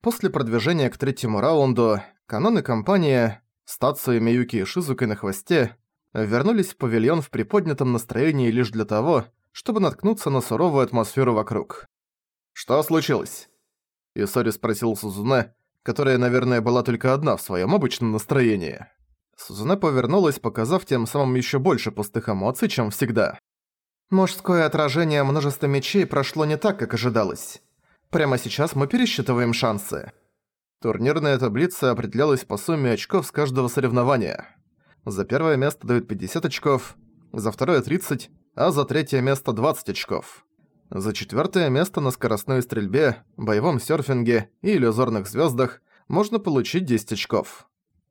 После продвижения к третьему раунду, Канон и компания, стацию Миюки и Шизуки на хвосте, вернулись в павильон в приподнятом настроении лишь для того, чтобы наткнуться на суровую атмосферу вокруг. «Что случилось?» Исори спросил Сузуне, которая, наверное, была только одна в своем обычном настроении. Сузуне повернулась, показав тем самым еще больше пустых эмоций, чем всегда. «Мужское отражение множества мечей прошло не так, как ожидалось. Прямо сейчас мы пересчитываем шансы». Турнирная таблица определялась по сумме очков с каждого соревнования. За первое место дают 50 очков, за второе 30, а за третье место 20 очков. За четвертое место на скоростной стрельбе, боевом серфинге и иллюзорных звездах можно получить 10 очков.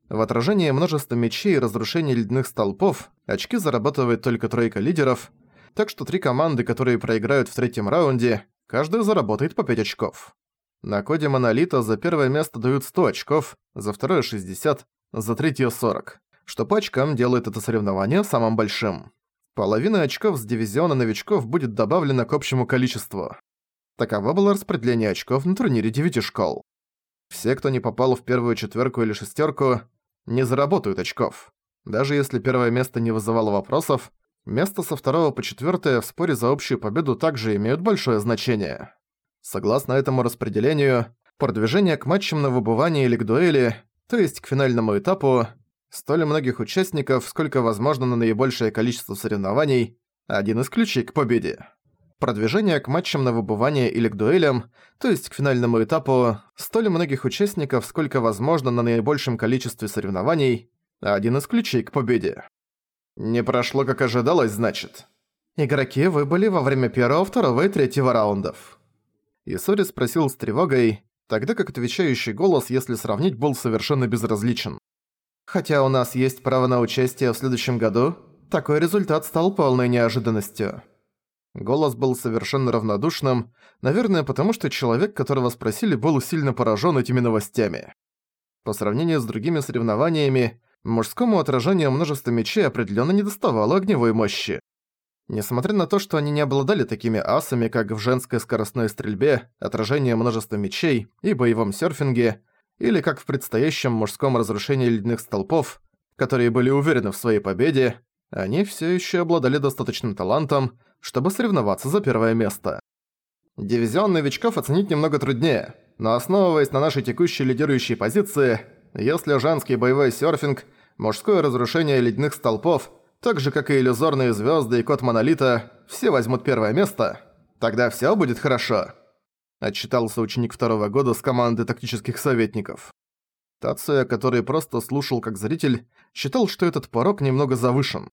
В отражении множества мечей и разрушении ледяных столпов очки зарабатывает только тройка лидеров, так что три команды, которые проиграют в третьем раунде, каждая заработает по 5 очков. На коде Монолита за первое место дают 100 очков, за второе 60, за третье 40, что по очкам делает это соревнование самым большим. Половина очков с дивизиона новичков будет добавлена к общему количеству. Таково было распределение очков на турнире девяти школ. Все, кто не попал в первую четверку или шестерку, не заработают очков. Даже если первое место не вызывало вопросов, место со второго по четвертое в споре за общую победу также имеют большое значение. Согласно этому распределению, продвижение к матчам на выбывание или к дуэли, то есть к финальному этапу, Столь многих участников, сколько возможно на наибольшее количество соревнований, один из ключей к победе. Продвижение к матчам на выбывание или к дуэлям, то есть к финальному этапу, столь многих участников, сколько возможно на наибольшем количестве соревнований, один из ключей к победе. Не прошло как ожидалось, значит. Игроки выбыли во время первого, второго и третьего раундов. Исори спросил с тревогой, тогда как отвечающий голос, если сравнить, был совершенно безразличен. Хотя у нас есть право на участие в следующем году, такой результат стал полной неожиданностью. Голос был совершенно равнодушным, наверное, потому что человек, которого спросили, был сильно поражен этими новостями. По сравнению с другими соревнованиями, мужскому отражению множества мечей определенно не доставало огневой мощи. Несмотря на то, что они не обладали такими асами, как в женской скоростной стрельбе, отражении множества мечей и боевом серфинге, или как в предстоящем мужском разрушении ледяных столпов, которые были уверены в своей победе, они все еще обладали достаточным талантом, чтобы соревноваться за первое место. Дивизион новичков оценить немного труднее, но основываясь на нашей текущей лидирующей позиции, если женский боевой серфинг, мужское разрушение ледяных столпов, так же как и иллюзорные звезды и код Монолита, все возьмут первое место, тогда все будет хорошо. Отчитался ученик второго года с команды тактических советников. Тация, который просто слушал как зритель, считал, что этот порог немного завышен.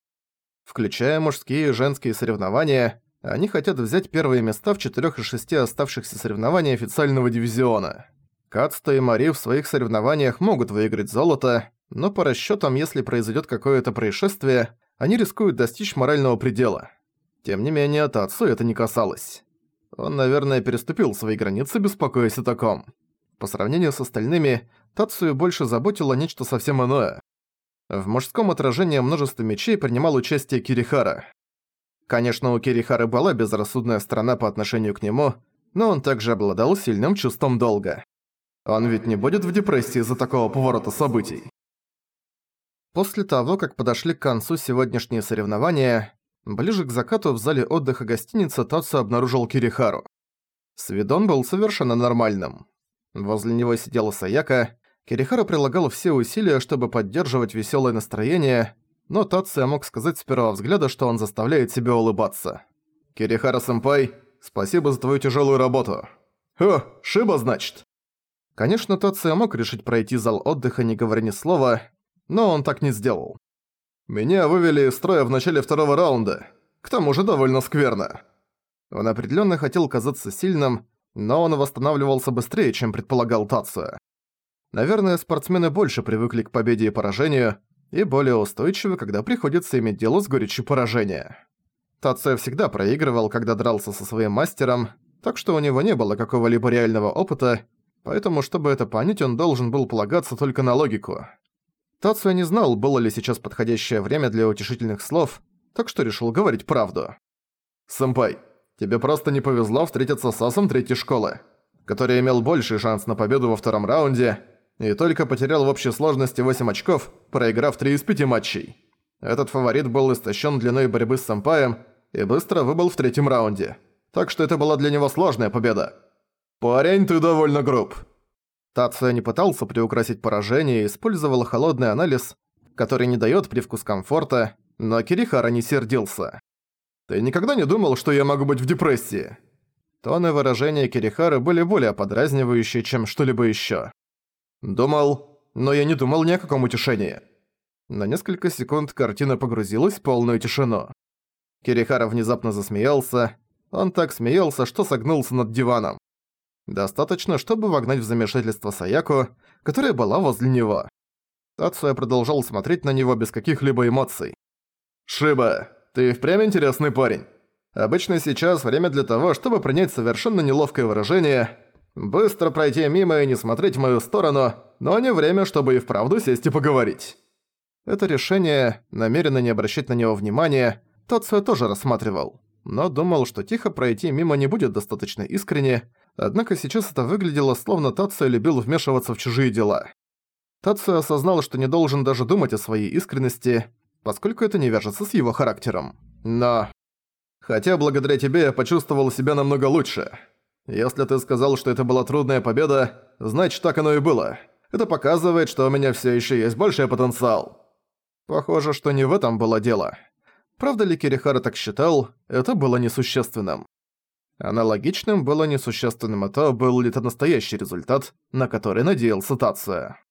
Включая мужские и женские соревнования, они хотят взять первые места в четырёх из шести оставшихся соревнований официального дивизиона. Кацта и Мари в своих соревнованиях могут выиграть золото, но по расчётам, если произойдёт какое-то происшествие, они рискуют достичь морального предела. Тем не менее, Тацу это не касалось. Он, наверное, переступил свои границы, беспокоясь о таком. По сравнению с остальными, Тацию больше заботило нечто совсем иное. В мужском отражении множества мечей принимал участие Кирихара. Конечно, у Кирихары была безрассудная сторона по отношению к нему, но он также обладал сильным чувством долга. Он ведь не будет в депрессии из-за такого поворота событий. После того, как подошли к концу сегодняшние соревнования, Ближе к закату в зале отдыха гостиницы Тацу обнаружил Кирихару. С виду он был совершенно нормальным. Возле него сидела Саяка. Кирихара прилагал все усилия, чтобы поддерживать веселое настроение, но Тация мог сказать с первого взгляда, что он заставляет себя улыбаться. «Кирихара-сэмпай, спасибо за твою тяжелую работу». «О, Шиба, значит?» Конечно, Тация мог решить пройти зал отдыха, не говоря ни слова, но он так не сделал. Меня вывели из строя в начале второго раунда. К тому же довольно скверно. Он определенно хотел казаться сильным, но он восстанавливался быстрее, чем предполагал Тация. Наверное, спортсмены больше привыкли к победе и поражению, и более устойчивы, когда приходится иметь дело с горечью поражения. Тация всегда проигрывал, когда дрался со своим мастером, так что у него не было какого-либо реального опыта, поэтому, чтобы это понять, он должен был полагаться только на логику. Тацуя не знал, было ли сейчас подходящее время для утешительных слов, так что решил говорить правду. «Сэмпай, тебе просто не повезло встретиться с асом третьей школы. который имел больший шанс на победу во втором раунде, и только потерял в общей сложности 8 очков, проиграв 3 из 5 матчей. Этот фаворит был истощен длиной борьбы с Сэмпаем и быстро выбыл в третьем раунде. Так что это была для него сложная победа. «Парень, ты довольно груб». Тацио не пытался приукрасить поражение и использовал холодный анализ, который не дает привкус комфорта, но Кирихара не сердился. «Ты никогда не думал, что я могу быть в депрессии?» Тоны выражения Кирихары были более подразнивающие, чем что-либо еще. «Думал, но я не думал ни о каком утешении». На несколько секунд картина погрузилась в полную тишину. Кирихара внезапно засмеялся. Он так смеялся, что согнулся над диваном. Достаточно, чтобы вогнать в замешательство Саяку, которая была возле него. Тацуя продолжал смотреть на него без каких-либо эмоций. «Шиба, ты впрямь интересный парень. Обычно сейчас время для того, чтобы принять совершенно неловкое выражение, быстро пройти мимо и не смотреть в мою сторону, но не время, чтобы и вправду сесть и поговорить». Это решение, намеренно не обращать на него внимания, Тацуя тоже рассматривал, но думал, что тихо пройти мимо не будет достаточно искренне, однако сейчас это выглядело, словно Тацуя любил вмешиваться в чужие дела. Тацуя осознал, что не должен даже думать о своей искренности, поскольку это не вяжется с его характером. Но... Хотя благодаря тебе я почувствовал себя намного лучше. Если ты сказал, что это была трудная победа, значит так оно и было. Это показывает, что у меня все еще есть больший потенциал. Похоже, что не в этом было дело. Правда ли Кирихара так считал, это было несущественным. Аналогичным было несущественным и был ли это настоящий результат, на который надеялся Тация.